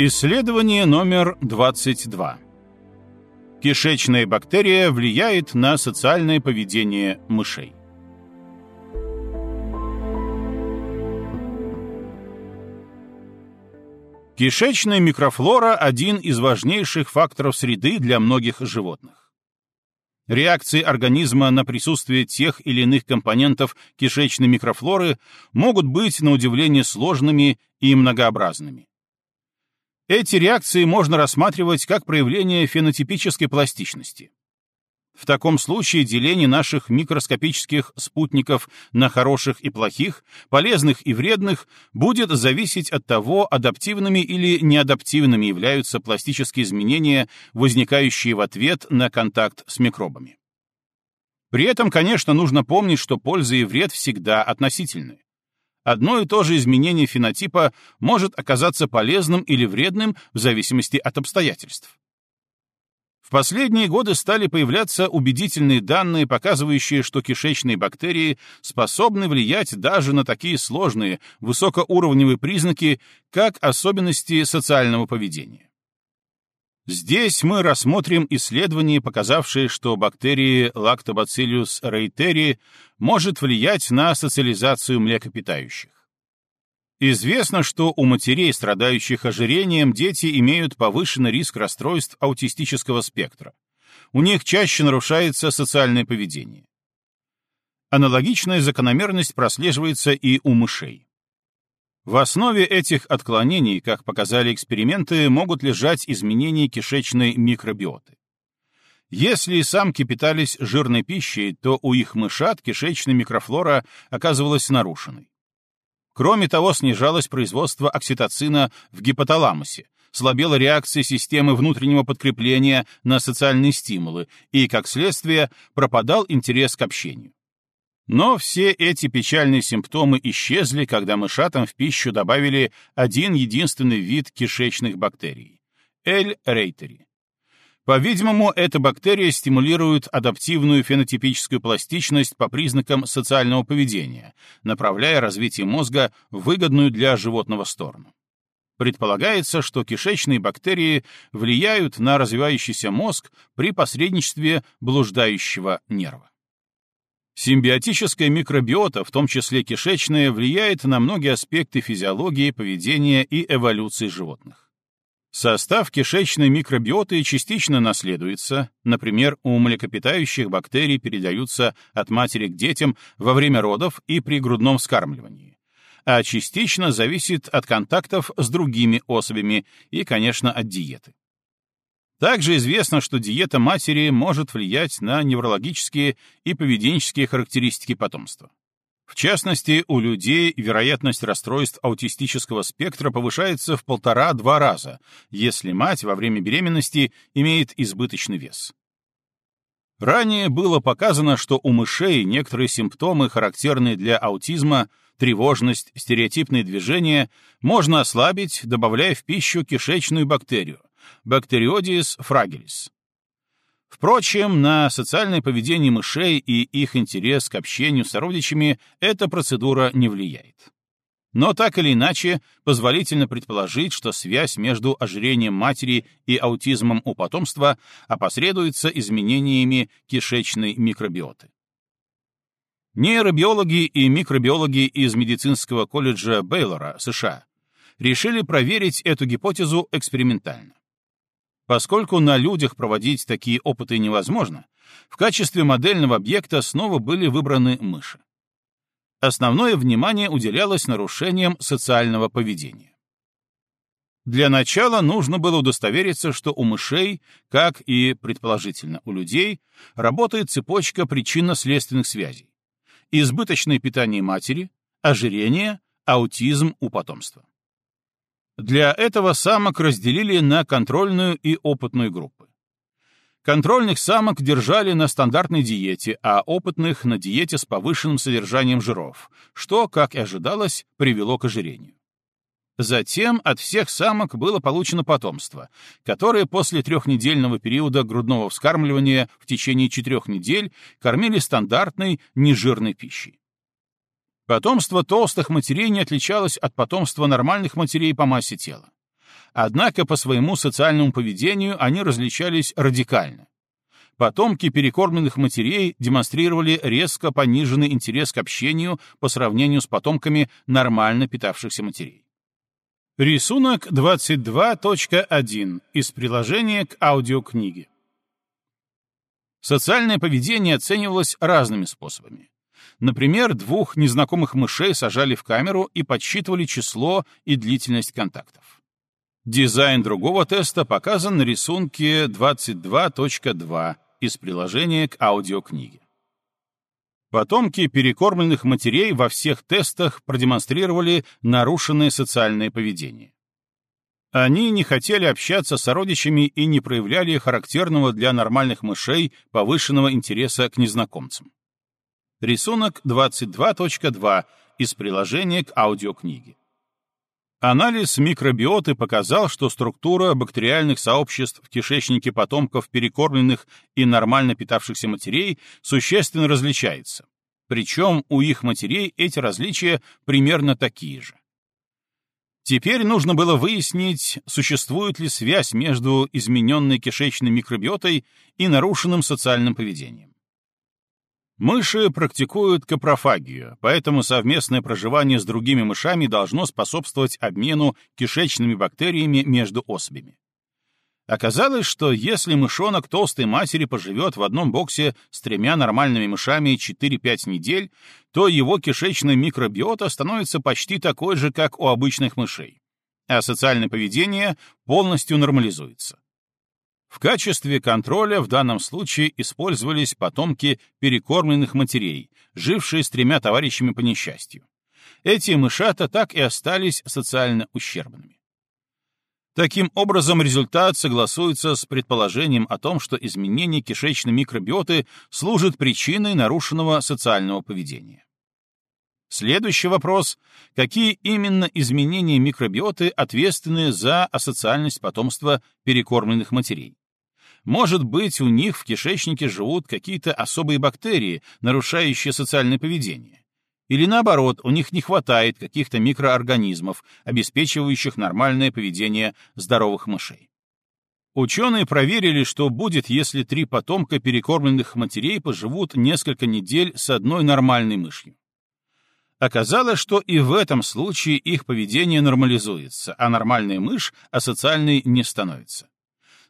Исследование номер 22. Кишечная бактерия влияет на социальное поведение мышей. Кишечная микрофлора – один из важнейших факторов среды для многих животных. Реакции организма на присутствие тех или иных компонентов кишечной микрофлоры могут быть, на удивление, сложными и многообразными. Эти реакции можно рассматривать как проявление фенотипической пластичности. В таком случае деление наших микроскопических спутников на хороших и плохих, полезных и вредных будет зависеть от того, адаптивными или неадаптивными являются пластические изменения, возникающие в ответ на контакт с микробами. При этом, конечно, нужно помнить, что польза и вред всегда относительны. Одно и то же изменение фенотипа может оказаться полезным или вредным в зависимости от обстоятельств. В последние годы стали появляться убедительные данные, показывающие, что кишечные бактерии способны влиять даже на такие сложные, высокоуровневые признаки, как особенности социального поведения. Здесь мы рассмотрим исследование, показавшее, что бактерии Lactobacillus reiteri может влиять на социализацию млекопитающих. Известно, что у матерей, страдающих ожирением, дети имеют повышенный риск расстройств аутистического спектра. У них чаще нарушается социальное поведение. Аналогичная закономерность прослеживается и у мышей. В основе этих отклонений, как показали эксперименты, могут лежать изменения кишечной микробиоты. Если самки питались жирной пищей, то у их мышат кишечная микрофлора оказывалась нарушенной. Кроме того, снижалось производство окситоцина в гипоталамусе, слабела реакция системы внутреннего подкрепления на социальные стимулы и, как следствие, пропадал интерес к общению. Но все эти печальные симптомы исчезли, когда мышатам в пищу добавили один единственный вид кишечных бактерий — L. рейтери. По-видимому, эта бактерия стимулирует адаптивную фенотипическую пластичность по признакам социального поведения, направляя развитие мозга в выгодную для животного сторону. Предполагается, что кишечные бактерии влияют на развивающийся мозг при посредничестве блуждающего нерва. Симбиотическая микробиота, в том числе кишечная, влияет на многие аспекты физиологии, поведения и эволюции животных. Состав кишечной микробиоты частично наследуется, например, у млекопитающих бактерии передаются от матери к детям во время родов и при грудном вскармливании, а частично зависит от контактов с другими особями и, конечно, от диеты. Также известно, что диета матери может влиять на неврологические и поведенческие характеристики потомства. В частности, у людей вероятность расстройств аутистического спектра повышается в полтора-два раза, если мать во время беременности имеет избыточный вес. Ранее было показано, что у мышей некоторые симптомы, характерные для аутизма, тревожность, стереотипные движения, можно ослабить, добавляя в пищу кишечную бактерию, Bacteroides fragilis. Впрочем, на социальное поведение мышей и их интерес к общению с сородичами эта процедура не влияет. Но так или иначе, позволительно предположить, что связь между ожирением матери и аутизмом у потомства опосредуется изменениями кишечной микробиоты. Нейробиологи и микробиологи из медицинского колледжа Бейлора, США, решили проверить эту гипотезу экспериментально. Поскольку на людях проводить такие опыты невозможно, в качестве модельного объекта снова были выбраны мыши. Основное внимание уделялось нарушениям социального поведения. Для начала нужно было удостовериться, что у мышей, как и, предположительно, у людей, работает цепочка причинно-следственных связей. Избыточное питание матери, ожирение, аутизм у потомства. Для этого самок разделили на контрольную и опытную группы. Контрольных самок держали на стандартной диете, а опытных — на диете с повышенным содержанием жиров, что, как и ожидалось, привело к ожирению. Затем от всех самок было получено потомство, которое после трехнедельного периода грудного вскармливания в течение четырех недель кормили стандартной нежирной пищей. Потомство толстых матерей не отличалось от потомства нормальных матерей по массе тела. Однако по своему социальному поведению они различались радикально. Потомки перекормленных матерей демонстрировали резко пониженный интерес к общению по сравнению с потомками нормально питавшихся матерей. Рисунок 22.1 из приложения к аудиокниге. Социальное поведение оценивалось разными способами. Например, двух незнакомых мышей сажали в камеру и подсчитывали число и длительность контактов. Дизайн другого теста показан на рисунке 22.2 из приложения к аудиокниге. Потомки перекормленных матерей во всех тестах продемонстрировали нарушенное социальное поведение. Они не хотели общаться с сородичами и не проявляли характерного для нормальных мышей повышенного интереса к незнакомцам. Рисунок 22.2 из приложения к аудиокниге. Анализ микробиоты показал, что структура бактериальных сообществ в кишечнике потомков перекормленных и нормально питавшихся матерей существенно различается. Причем у их матерей эти различия примерно такие же. Теперь нужно было выяснить, существует ли связь между измененной кишечной микробиотой и нарушенным социальным поведением. Мыши практикуют капрофагию, поэтому совместное проживание с другими мышами должно способствовать обмену кишечными бактериями между особями. Оказалось, что если мышонок толстой матери поживет в одном боксе с тремя нормальными мышами 4-5 недель, то его кишечная микробиота становится почти такой же, как у обычных мышей, а социальное поведение полностью нормализуется. В качестве контроля в данном случае использовались потомки перекормленных матерей, жившие с тремя товарищами по несчастью. Эти мышата так и остались социально ущербными. Таким образом, результат согласуется с предположением о том, что изменение кишечной микробиоты служит причиной нарушенного социального поведения. Следующий вопрос — какие именно изменения микробиоты ответственны за асоциальность потомства перекормленных матерей? Может быть, у них в кишечнике живут какие-то особые бактерии, нарушающие социальное поведение? Или наоборот, у них не хватает каких-то микроорганизмов, обеспечивающих нормальное поведение здоровых мышей? Ученые проверили, что будет, если три потомка перекормленных матерей поживут несколько недель с одной нормальной мышью. Оказалось, что и в этом случае их поведение нормализуется, а нормальная мышь асоциальной не становится.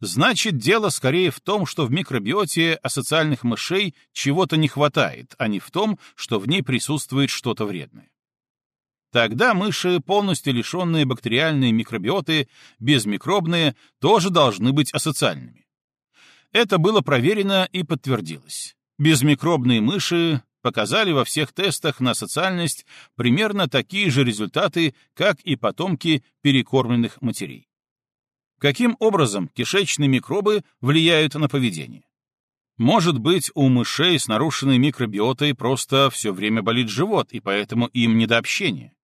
Значит, дело скорее в том, что в микробиоте асоциальных мышей чего-то не хватает, а не в том, что в ней присутствует что-то вредное. Тогда мыши, полностью лишенные бактериальной микробиоты, безмикробные, тоже должны быть асоциальными. Это было проверено и подтвердилось. Безмикробные мыши показали во всех тестах на социальность примерно такие же результаты, как и потомки перекормленных матерей. Каким образом кишечные микробы влияют на поведение? Может быть, у мышей с нарушенной микробиотой просто все время болит живот, и поэтому им не до общения.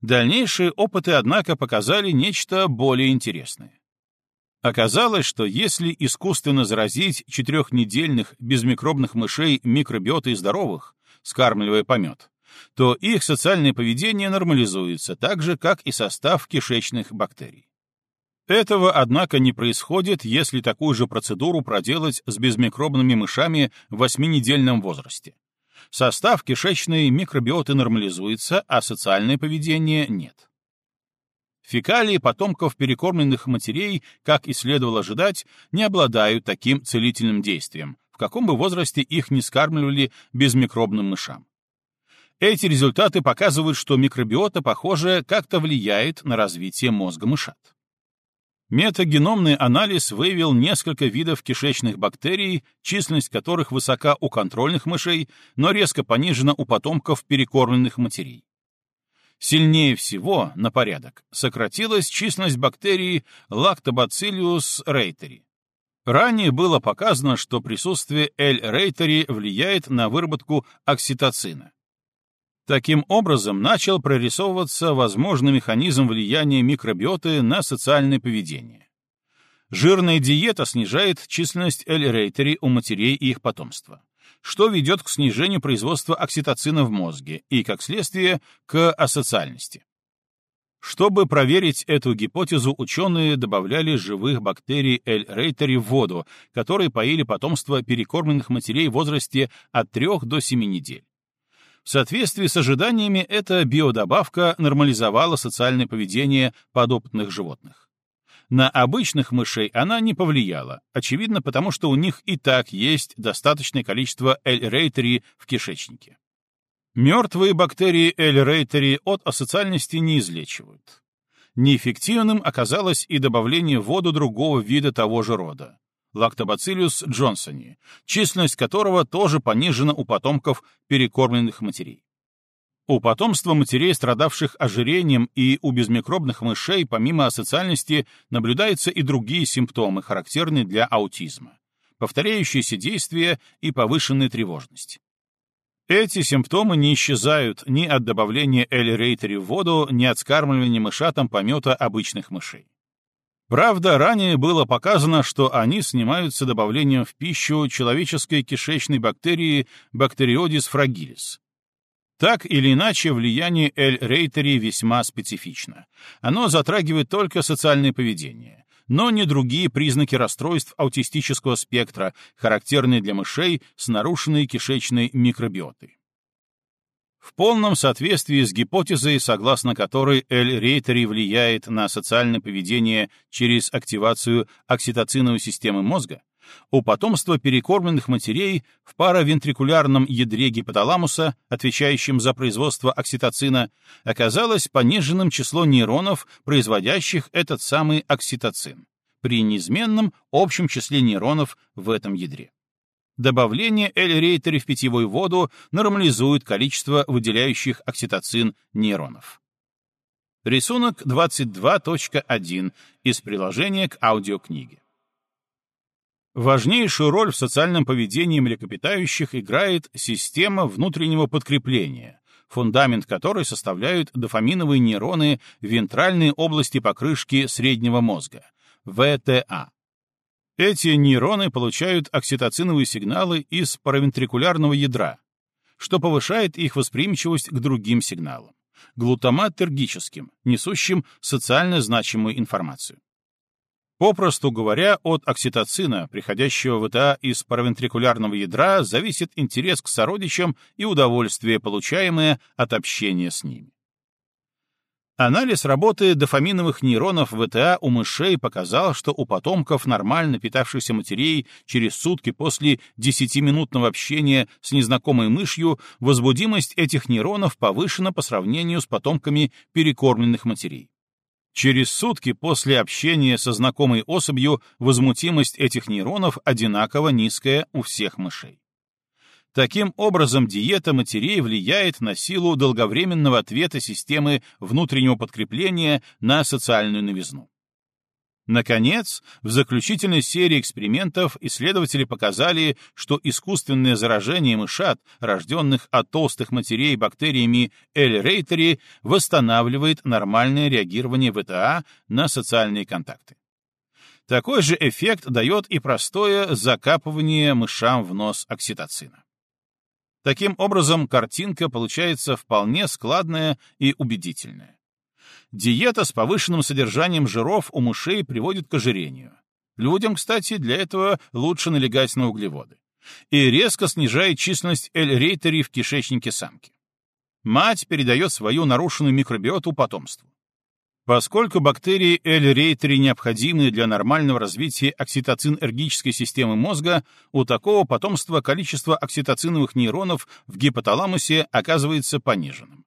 Дальнейшие опыты, однако, показали нечто более интересное. Оказалось, что если искусственно заразить четырехнедельных безмикробных мышей микробиотой здоровых, скармливая помет, то их социальное поведение нормализуется так же, как и состав кишечных бактерий. Этого, однако, не происходит, если такую же процедуру проделать с безмикробными мышами в восьминедельном возрасте. Состав кишечной микробиоты нормализуется, а социальное поведение нет. Фекалии потомков перекормленных матерей, как и следовало ожидать, не обладают таким целительным действием, в каком бы возрасте их не скармливали безмикробным мышам. Эти результаты показывают, что микробиота, похоже, как-то влияет на развитие мозга мышат. Метагеномный анализ выявил несколько видов кишечных бактерий, численность которых высока у контрольных мышей, но резко понижена у потомков перекормленных матерей. Сильнее всего, на порядок, сократилась численность бактерий Lactobacillus reiteri. Ранее было показано, что присутствие L. reiteri влияет на выработку окситоцина. Таким образом, начал прорисовываться возможный механизм влияния микробиоты на социальное поведение. Жирная диета снижает численность L-рейтери у матерей и их потомства, что ведет к снижению производства окситоцина в мозге и, как следствие, к асоциальности. Чтобы проверить эту гипотезу, ученые добавляли живых бактерий Эль-Рейтери в воду, которые поили потомство перекормленных матерей в возрасте от 3 до 7 недель. В соответствии с ожиданиями, эта биодобавка нормализовала социальное поведение подопытных животных. На обычных мышей она не повлияла, очевидно, потому что у них и так есть достаточное количество Эль-Рейтери в кишечнике. Мертвые бактерии Эль-Рейтери от асоциальности не излечивают. Неэффективным оказалось и добавление в воду другого вида того же рода — лактобациллюс джонсони, численность которого тоже понижена у потомков перекормленных матерей. У потомства матерей, страдавших ожирением, и у безмикробных мышей, помимо асоциальности, наблюдаются и другие симптомы, характерные для аутизма — повторяющиеся действия и повышенная тревожность. Эти симптомы не исчезают ни от добавления эль-рейтери в воду, ни от скармливания мышатам помета обычных мышей. Правда, ранее было показано, что они снимаются добавлением в пищу человеческой кишечной бактерии Bacteroides fragilis. Так или иначе, влияние эль-рейтери весьма специфично. Оно затрагивает только социальное поведение но не другие признаки расстройств аутистического спектра, характерные для мышей с нарушенной кишечной микробиотой. В полном соответствии с гипотезой, согласно которой L-рейтери влияет на социальное поведение через активацию окситоциновой системы мозга, у потомства перекормленных матерей в паравентрикулярном ядре гипоталамуса, отвечающем за производство окситоцина, оказалось пониженным число нейронов, производящих этот самый окситоцин, при неизменном общем числе нейронов в этом ядре. Добавление L-рейтери в питьевую воду нормализует количество выделяющих окситоцин нейронов. Рисунок 22.1 из приложения к аудиокниге. Важнейшую роль в социальном поведении млекопитающих играет система внутреннего подкрепления, фундамент которой составляют дофаминовые нейроны вентральной области покрышки среднего мозга, ВТА. Эти нейроны получают окситоциновые сигналы из паравентрикулярного ядра, что повышает их восприимчивость к другим сигналам, глутаматергическим, несущим социально значимую информацию. Попросту говоря, от окситоцина, приходящего в ВТА из паравентрикулярного ядра, зависит интерес к сородичам и удовольствие, получаемое от общения с ними. Анализ работы дофаминовых нейронов ВТА у мышей показал, что у потомков нормально питавшихся матерей через сутки после 10-минутного общения с незнакомой мышью возбудимость этих нейронов повышена по сравнению с потомками перекормленных матерей. Через сутки после общения со знакомой особью возмутимость этих нейронов одинаково низкая у всех мышей. Таким образом, диета матерей влияет на силу долговременного ответа системы внутреннего подкрепления на социальную новизну. Наконец, в заключительной серии экспериментов исследователи показали, что искусственное заражение мышат, рожденных от толстых матерей бактериями L-рейтери, восстанавливает нормальное реагирование ВТА на социальные контакты. Такой же эффект дает и простое закапывание мышам в нос окситоцина. Таким образом, картинка получается вполне складная и убедительная. Диета с повышенным содержанием жиров у мышей приводит к ожирению. Людям, кстати, для этого лучше налегать на углеводы. И резко снижает численность эль-рейтерий в кишечнике самки. Мать передает свою нарушенную микробиоту потомству. Поскольку бактерии L-рейтери необходимы для нормального развития окситоцин-эргической системы мозга, у такого потомства количество окситоциновых нейронов в гипоталамусе оказывается пониженным.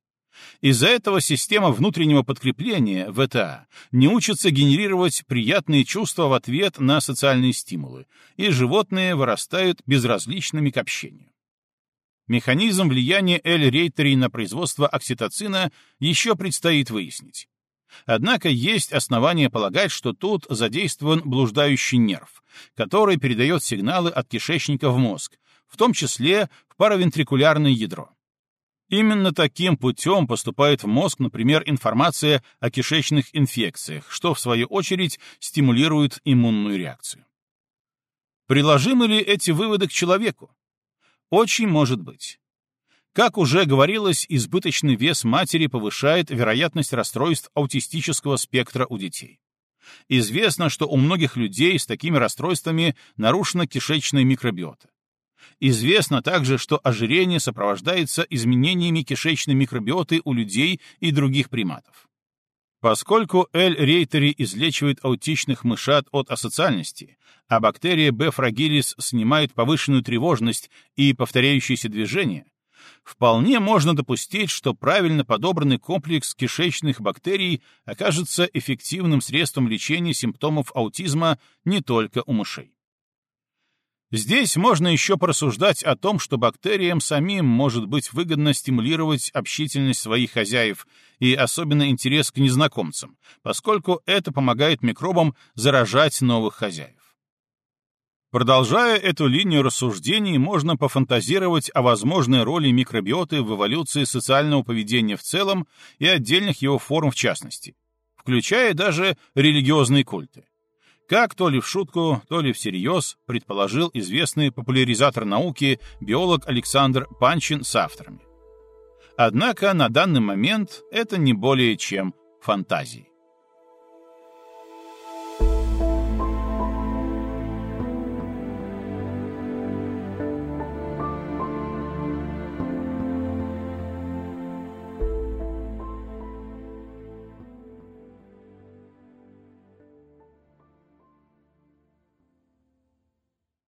Из-за этого система внутреннего подкрепления, ВТА, не учится генерировать приятные чувства в ответ на социальные стимулы, и животные вырастают безразличными к общению. Механизм влияния L-рейтерей на производство окситоцина еще предстоит выяснить. Однако есть основания полагать, что тут задействован блуждающий нерв, который передает сигналы от кишечника в мозг, в том числе в паравентрикулярное ядро. Именно таким путем поступает в мозг, например, информация о кишечных инфекциях, что, в свою очередь, стимулирует иммунную реакцию. Приложимы ли эти выводы к человеку? Очень может быть. Как уже говорилось, избыточный вес матери повышает вероятность расстройств аутистического спектра у детей. Известно, что у многих людей с такими расстройствами нарушена кишечная микробиота. Известно также, что ожирение сопровождается изменениями кишечной микробиоты у людей и других приматов. Поскольку Эль Рейтери излечивает аутичных мышат от асоциальности, а бактерия B. fragilis снимает повышенную тревожность и повторяющиеся движения, вполне можно допустить, что правильно подобранный комплекс кишечных бактерий окажется эффективным средством лечения симптомов аутизма не только у мышей. Здесь можно еще порассуждать о том, что бактериям самим может быть выгодно стимулировать общительность своих хозяев и особенно интерес к незнакомцам, поскольку это помогает микробам заражать новых хозяев. Продолжая эту линию рассуждений, можно пофантазировать о возможной роли микробиоты в эволюции социального поведения в целом и отдельных его форм в частности, включая даже религиозные культы. Как то ли в шутку, то ли всерьез предположил известный популяризатор науки биолог Александр Панчин с авторами. Однако на данный момент это не более чем фантазии.